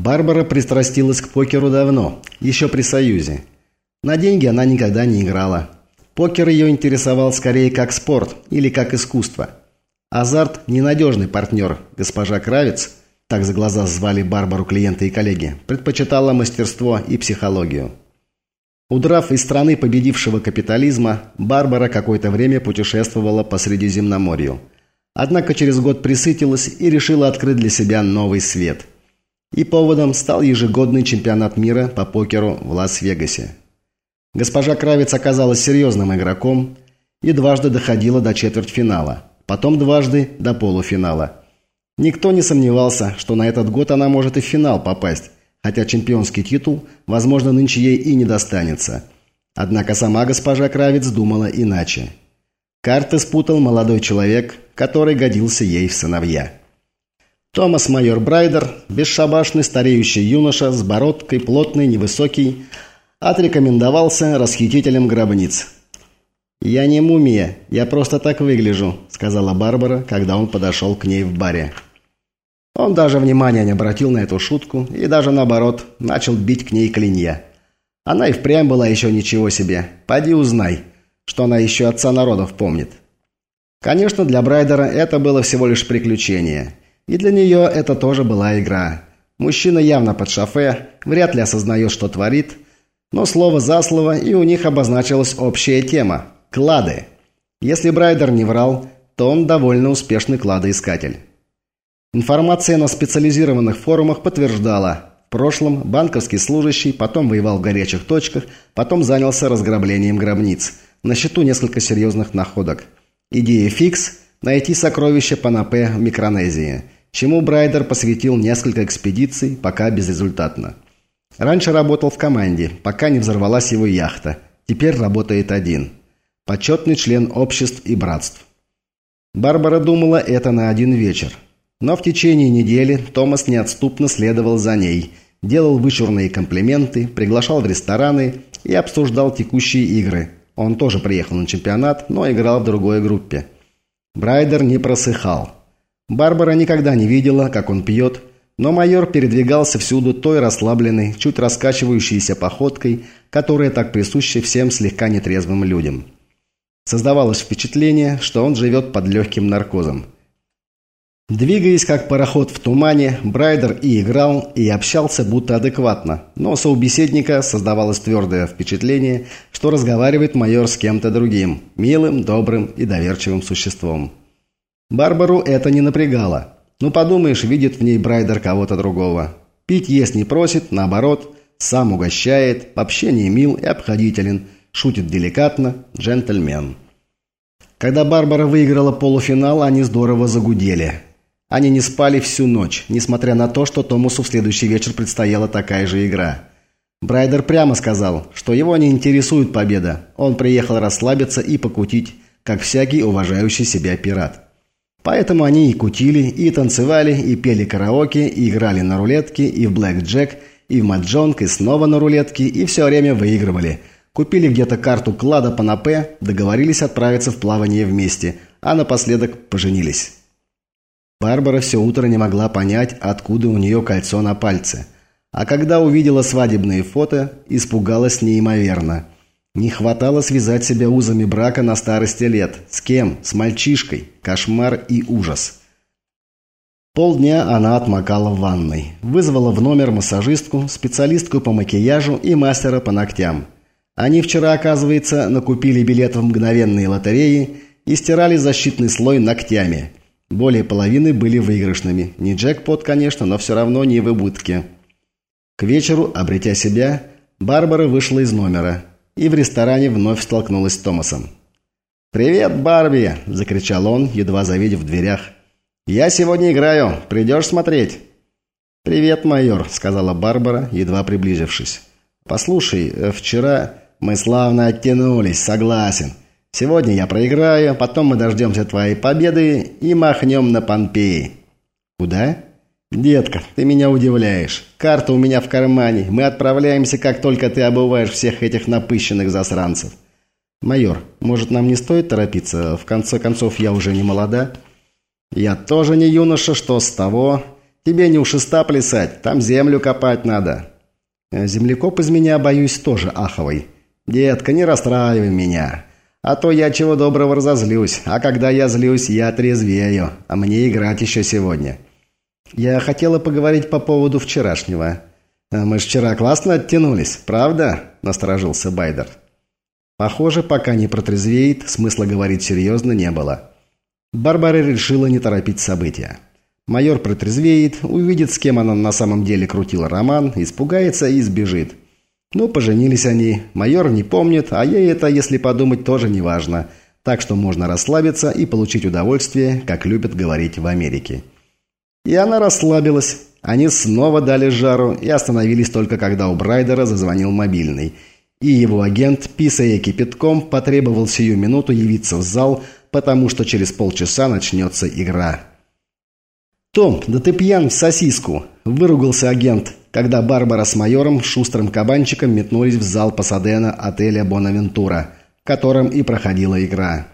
Барбара пристрастилась к покеру давно, еще при Союзе. На деньги она никогда не играла. Покер ее интересовал скорее как спорт или как искусство. Азарт – ненадежный партнер. Госпожа Кравец, так за глаза звали Барбару клиенты и коллеги, предпочитала мастерство и психологию. Удрав из страны победившего капитализма, Барбара какое-то время путешествовала по Средиземноморью. Однако через год присытилась и решила открыть для себя новый свет. И поводом стал ежегодный чемпионат мира по покеру в Лас-Вегасе. Госпожа Кравец оказалась серьезным игроком и дважды доходила до четвертьфинала, потом дважды до полуфинала. Никто не сомневался, что на этот год она может и в финал попасть, хотя чемпионский титул, возможно, нынче ей и не достанется. Однако сама госпожа Кравец думала иначе. Карты спутал молодой человек, который годился ей в сыновья. Томас Майор Брайдер, бесшабашный стареющий юноша с бородкой, плотный, невысокий, отрекомендовался расхитителем гробниц. «Я не мумия, я просто так выгляжу», — сказала Барбара, когда он подошел к ней в баре. Он даже внимания не обратил на эту шутку и даже наоборот начал бить к ней клинья. Она и впрямь была еще ничего себе. Пойди узнай, что она еще отца народов помнит. Конечно, для Брайдера это было всего лишь приключение. И для нее это тоже была игра. Мужчина явно под шофе, вряд ли осознает, что творит, но слово за слово, и у них обозначилась общая тема – клады. Если Брайдер не врал, то он довольно успешный кладоискатель. Информация на специализированных форумах подтверждала, в прошлом банковский служащий, потом воевал в горячих точках, потом занялся разграблением гробниц. На счету несколько серьезных находок. Идея фикс – найти сокровища Панапе в Микронезии, чему Брайдер посвятил несколько экспедиций, пока безрезультатно. Раньше работал в команде, пока не взорвалась его яхта. Теперь работает один. Почетный член обществ и братств. Барбара думала это на один вечер. Но в течение недели Томас неотступно следовал за ней, делал вычурные комплименты, приглашал в рестораны и обсуждал текущие игры. Он тоже приехал на чемпионат, но играл в другой группе. Брайдер не просыхал. Барбара никогда не видела, как он пьет, но майор передвигался всюду той расслабленной, чуть раскачивающейся походкой, которая так присуща всем слегка нетрезвым людям. Создавалось впечатление, что он живет под легким наркозом – Двигаясь как пароход в тумане, Брайдер и играл, и общался будто адекватно, но у собеседника создавалось твердое впечатление, что разговаривает майор с кем-то другим, милым, добрым и доверчивым существом. Барбару это не напрягало. Ну подумаешь, видит в ней Брайдер кого-то другого. Пить есть не просит, наоборот, сам угощает, вообще не мил и обходителен, шутит деликатно, джентльмен. Когда Барбара выиграла полуфинал, они здорово загудели – они не спали всю ночь, несмотря на то, что Томасу в следующий вечер предстояла такая же игра. Брайдер прямо сказал, что его не интересует победа. Он приехал расслабиться и покутить, как всякий уважающий себя пират. Поэтому они и кутили, и танцевали, и пели караоке, и играли на рулетке, и в блэк-джек, и в маджонг, и снова на рулетке, и все время выигрывали. Купили где-то карту клада по НАП, договорились отправиться в плавание вместе, а напоследок поженились. Барбара все утро не могла понять, откуда у нее кольцо на пальце. А когда увидела свадебные фото, испугалась неимоверно. Не хватало связать себя узами брака на старости лет. С кем? С мальчишкой. Кошмар и ужас. Полдня она отмокала в ванной. Вызвала в номер массажистку, специалистку по макияжу и мастера по ногтям. Они вчера, оказывается, накупили билет в мгновенные лотереи и стирали защитный слой ногтями – более половины были выигрышными. Не джекпот, конечно, но все равно не в убытке. К вечеру, обретя себя, Барбара вышла из номера и в ресторане вновь столкнулась с Томасом. «Привет, Барби!» – закричал он, едва завидев в дверях. «Я сегодня играю. Придешь смотреть?» «Привет, майор», – сказала Барбара, едва приблизившись. «Послушай, э, вчера мы славно оттянулись, согласен. Сегодня я проиграю, потом мы дождемся твоей победы и махнем на Помпеи». «Куда?» «Детка, ты меня удивляешь. Карта у меня в кармане. Мы отправляемся, как только ты обуваешь всех этих напыщенных засранцев». «Майор, может, нам не стоит торопиться? В конце концов, я уже не молода». «Я тоже не юноша, что с того? Тебе не у шеста плясать, там землю копать надо». Э, «Землекоп из меня, боюсь, тоже аховый. Детка, не расстраивай меня. А то я чего доброго разозлюсь, а когда я злюсь, я трезвею, а мне играть еще сегодня». «Я хотела поговорить по поводу вчерашнего. Э, мы ж вчера классно оттянулись, правда?» – насторожился Байдер. Похоже, пока не протрезвеет, смысла говорить серьезно не было. Барбара решила не торопить события. Майор протрезвеет, увидит, с кем она на самом деле крутила роман, испугается и сбежит. Ну, поженились они. Майор не помнит, а ей это, если подумать, тоже не важно. Так что можно расслабиться и получить удовольствие, как любят говорить в Америке. И она расслабилась. Они снова дали жару и остановились только когда у Брайдера зазвонил мобильный. И его агент, писая кипятком, потребовал сию минуту явиться в зал, потому что через полчаса начнется игра. «Том, да ты пьян в сосиску!» – выругался агент, когда Барбара с майором шустрым кабанчиком метнулись в зал Пасадена отеля «Бонавентура», в котором и проходила игра.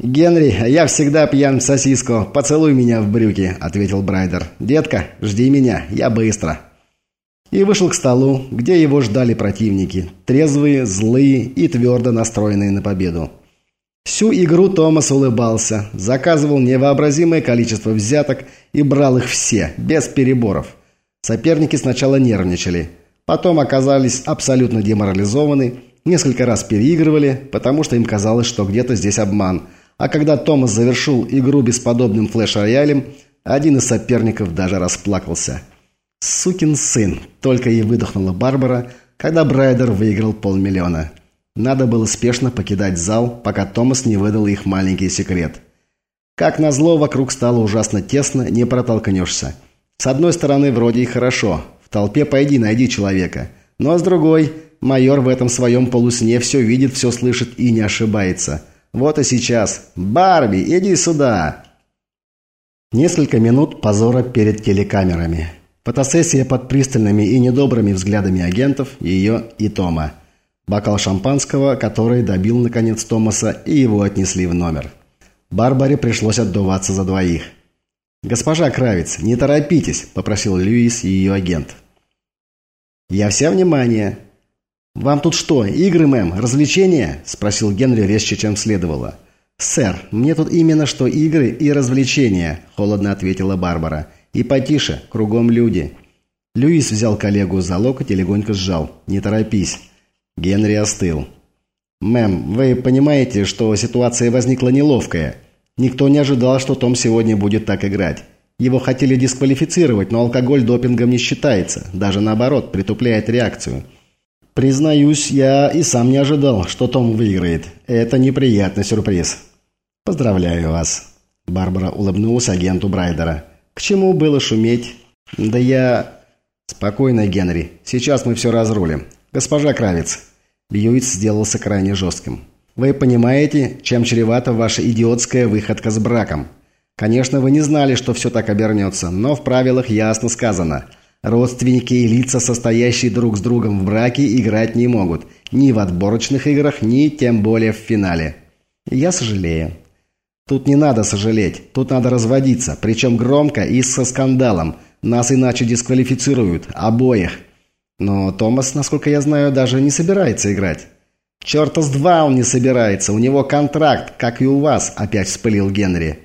«Генри, я всегда пьян в сосиску. Поцелуй меня в брюки», – ответил Брайдер. «Детка, жди меня, я быстро». И вышел к столу, где его ждали противники. Трезвые, злые и твердо настроенные на победу. Всю игру Томас улыбался, заказывал невообразимое количество взяток и брал их все, без переборов. Соперники сначала нервничали, потом оказались абсолютно деморализованы, несколько раз переигрывали, потому что им казалось, что где-то здесь обман. А когда Томас завершил игру бесподобным флеш-роялем, один из соперников даже расплакался. «Сукин сын!» – только и выдохнула Барбара, когда Брайдер выиграл полмиллиона. Надо было спешно покидать зал, пока Томас не выдал их маленький секрет. Как назло, вокруг стало ужасно тесно, не протолкнешься. С одной стороны, вроде и хорошо. В толпе пойди, найди человека. Но с другой, майор в этом своем полусне все видит, все слышит и не ошибается. Вот и сейчас. «Барби, иди сюда!» Несколько минут позора перед телекамерами. Фотосессия под пристальными и недобрыми взглядами агентов, ее и Тома. Бокал шампанского, который добил, наконец, Томаса, и его отнесли в номер. Барбаре пришлось отдуваться за двоих. «Госпожа Кравец, не торопитесь», – попросил Льюис ее агент. «Я вся внимание». «Вам тут что, игры, мэм, развлечения?» – спросил Генри резче, чем следовало. «Сэр, мне тут именно что игры и развлечения», – холодно ответила Барбара. «И потише, кругом люди». Льюис взял коллегу за локоть и легонько сжал. «Не торопись». Генри остыл. «Мэм, вы понимаете, что ситуация возникла неловкая. Никто не ожидал, что Том сегодня будет так играть. Его хотели дисквалифицировать, но алкоголь допингом не считается. Даже наоборот, притупляет реакцию. Признаюсь, я и сам не ожидал, что Том выиграет. Это неприятный сюрприз. Поздравляю вас». Барбара улыбнулась агенту Брайдера. «К чему было шуметь?» «Да я...» «Спокойно, Генри. Сейчас мы все разрулим. «Госпожа Кравец». Бьюиц сделался крайне жестким. «Вы понимаете, чем чревата ваша идиотская выходка с браком? Конечно, вы не знали, что все так обернется, но в правилах ясно сказано. Родственники и лица, состоящие друг с другом в браке, играть не могут. Ни в отборочных играх, ни тем более в финале. Я сожалею. Тут не надо сожалеть, тут надо разводиться, причем громко и со скандалом. Нас иначе дисквалифицируют, обоих. Но Томас, насколько я знаю, даже не собирается играть. «Черта с два он не собирается, у него контракт, как и у вас», – опять вспылил Генри.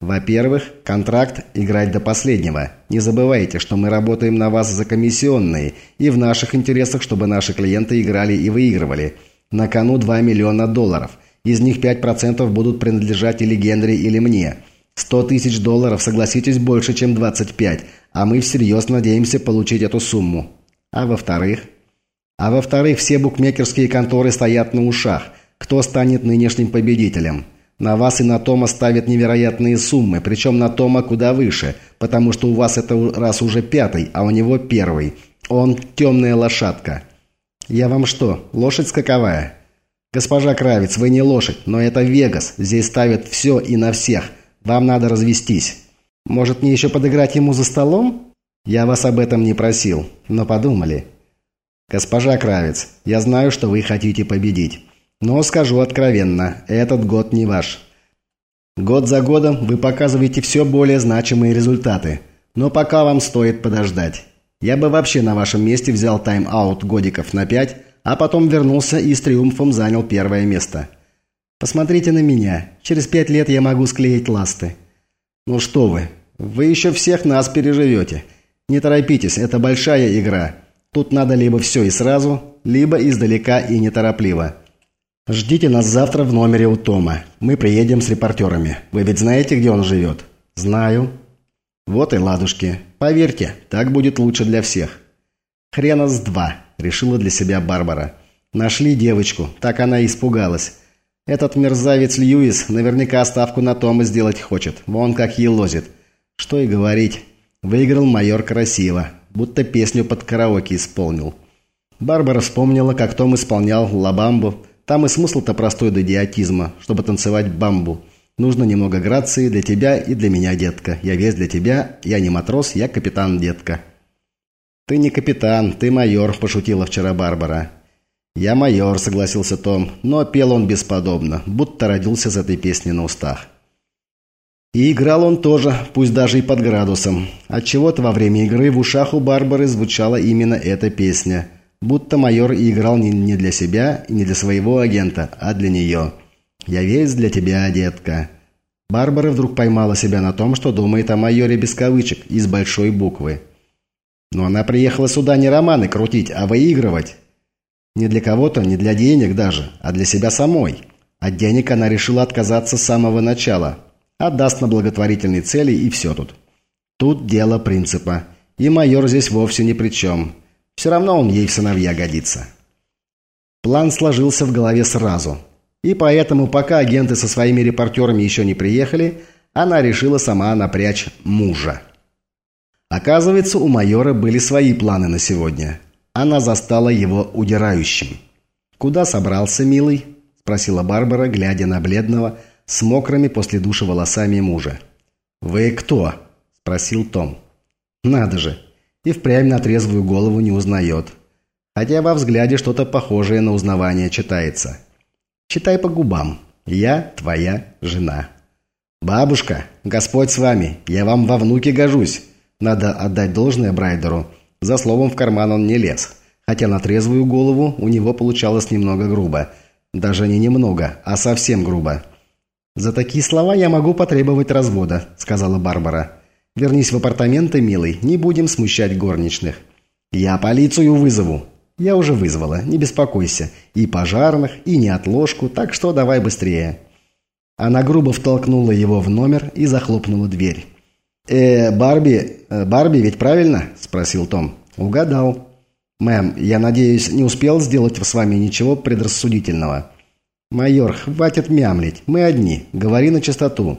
«Во-первых, контракт – играть до последнего. Не забывайте, что мы работаем на вас за комиссионные, и в наших интересах, чтобы наши клиенты играли и выигрывали. На кону 2 миллиона долларов. Из них 5% будут принадлежать или Генри, или мне. 100 тысяч долларов, согласитесь, больше, чем 25, а мы всерьез надеемся получить эту сумму. А во-вторых? А во-вторых, все букмекерские конторы стоят на ушах. Кто станет нынешним победителем? На вас и на Тома ставят невероятные суммы, причем на Тома куда выше, потому что у вас это раз уже пятый, а у него первый. Он темная лошадка. Я вам что, лошадь скаковая? Госпожа Кравец, вы не лошадь, но это Вегас. Здесь ставят все и на всех. Вам надо развестись. Может, мне еще подыграть ему за столом? «Я вас об этом не просил, но подумали». «Госпожа Кравец, я знаю, что вы хотите победить. Но скажу откровенно, этот год не ваш. Год за годом вы показываете все более значимые результаты. Но пока вам стоит подождать. Я бы вообще на вашем месте взял тайм-аут годиков на пять, а потом вернулся и с триумфом занял первое место. Посмотрите на меня. Через пять лет я могу склеить ласты. Ну что вы, вы еще всех нас переживете. Не торопитесь, это большая игра. Тут надо либо все и сразу, либо издалека и неторопливо. Ждите нас завтра в номере у Тома. Мы приедем с репортерами. Вы ведь знаете, где он живет? Знаю. Вот и ладушки. Поверьте, так будет лучше для всех. Хрена с два, решила для себя Барбара. Нашли девочку, так она испугалась. Этот мерзавец Льюис наверняка ставку на Тома сделать хочет. Вон как елозит. Что и говорить. Выиграл майор красиво. Будто песню под караоке исполнил. Барбара вспомнила, как Том исполнял «Лабамбу». Там и смысл-то простой до идиотизма. Чтобы танцевать бамбу. Нужно немного грации для тебя и для меня, детка. Я весь для тебя. Я не матрос, я капитан, детка. «Ты не капитан, ты майор», – пошутила вчера Барбара. «Я майор», – согласился Том, но пел он бесподобно, будто родился с этой песней на устах. И играл он тоже, пусть даже и под градусом. Отчего-то во время игры в ушах у Барбары звучала именно эта песня. Будто майор и играл не для себя и не для своего агента, а для нее. «Я весь для тебя, детка». Барбара вдруг поймала себя на том, что думает о майоре без кавычек и с большой буквы. Но она приехала сюда не романы крутить, а выигрывать. Не для кого-то, не для денег даже, а для себя самой. От денег она решила отказаться с самого начала. Отдаст на благотворительные цели и все тут. Тут дело принципа. И майор здесь вовсе ни при чем. Все равно он ей в сыновья годится. План сложился в голове сразу. И поэтому, пока агенты со своими репортерами еще не приехали, она решила сама напрячь мужа. Оказывается, у майора были свои планы на сегодня. Она застала его удирающим. «Куда собрался, милый?» – спросила Барбара, глядя на бледного, с мокрыми после душа волосами мужа. «Вы кто?» – спросил Том. «Надо же!» И впрямь на трезвую голову не узнает. Хотя во взгляде что-то похожее на узнавание читается. «Читай по губам. Я твоя жена». «Бабушка, Господь с вами, я вам во внуки гожусь. Надо отдать должное Брайдеру. За словом в карман он не лез. Хотя на трезвую голову у него получалось немного грубо. Даже не немного, а совсем грубо. «За такие слова я могу потребовать развода», — сказала Барбара. «Вернись в апартаменты, милый, не будем смущать горничных». «Я полицию вызову». «Я уже вызвала, не беспокойся. И пожарных, и неотложку, так что давай быстрее». Она грубо втолкнула его в номер и захлопнула дверь. «Э, Барби... Э, Барби ведь правильно?» – спросил Том. «Угадал». «Мэм, я надеюсь, не успел сделать с вами ничего предрассудительного?» «Майор, хватит мямлить. Мы одни. Говори на чистоту».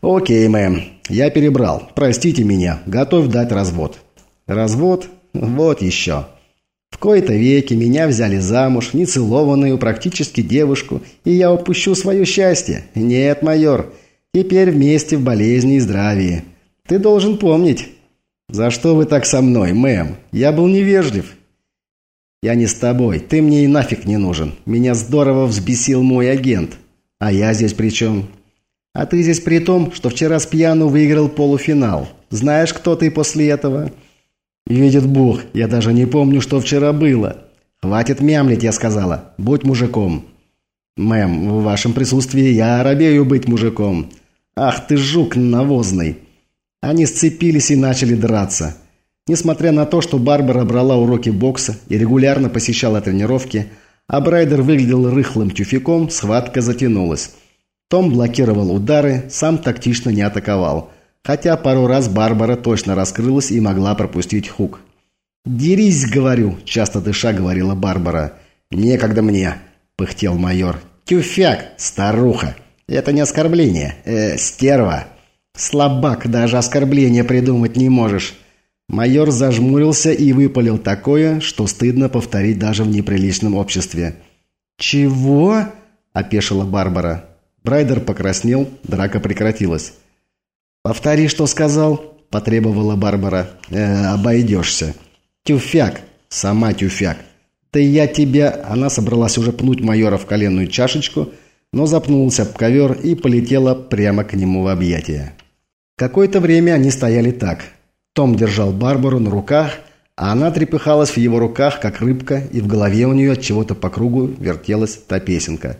«Окей, мэм. Я перебрал. Простите меня. Готов дать развод». «Развод? Вот еще». В кои-то веки меня взяли замуж, нецелованную, практически девушку, и я упущу свое счастье. Нет, майор, теперь вместе в болезни и здравии. Ты должен помнить. За что вы так со мной, мэм? Я был невежлив. Я не с тобой. Ты мне и нафиг не нужен. Меня здорово взбесил мой агент. А я здесь при чем? А ты здесь при том, что вчера с пьяну выиграл полуфинал. Знаешь, кто ты после этого? Видит Бог, я даже не помню, что вчера было. Хватит мямлить, я сказала. Будь мужиком. Мэм, в вашем присутствии я оробею быть мужиком. Ах ты жук навозный. Они сцепились и начали драться. Несмотря на то, что Барбара брала уроки бокса и регулярно посещала тренировки, а Брайдер выглядел рыхлым тюфяком, схватка затянулась. Том блокировал удары, сам тактично не атаковал. Хотя пару раз Барбара точно раскрылась и могла пропустить хук. «Дерись, говорю», – часто дыша говорила Барбара. «Некогда мне», – пыхтел майор. «Тюфяк, старуха. Это не оскорбление. Э, стерва». «Слабак, даже оскорбления придумать не можешь». Майор зажмурился и выпалил такое, что стыдно повторить даже в неприличном обществе. «Чего?» – опешила Барбара. Брайдер покраснел, драка прекратилась. «Повтори, что сказал», – потребовала Барбара. «Э, «Обойдешься». «Тюфяк! Сама тюфяк!» «Да я тебя...» Она собралась уже пнуть майора в коленную чашечку, но запнулась об ковер и полетела прямо к нему в объятия. Какое-то время они стояли так. Том держал Барбару на руках, а она трепыхалась в его руках, как рыбка, и в голове у нее от чего-то по кругу вертелась та песенка.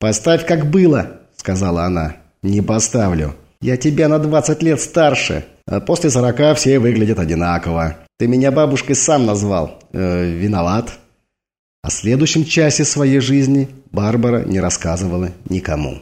«Поставь, как было», — сказала она. «Не поставлю. Я тебя на двадцать лет старше. А после сорока все выглядят одинаково. Ты меня бабушкой сам назвал. Э, виноват». О следующем часе своей жизни Барбара не рассказывала никому.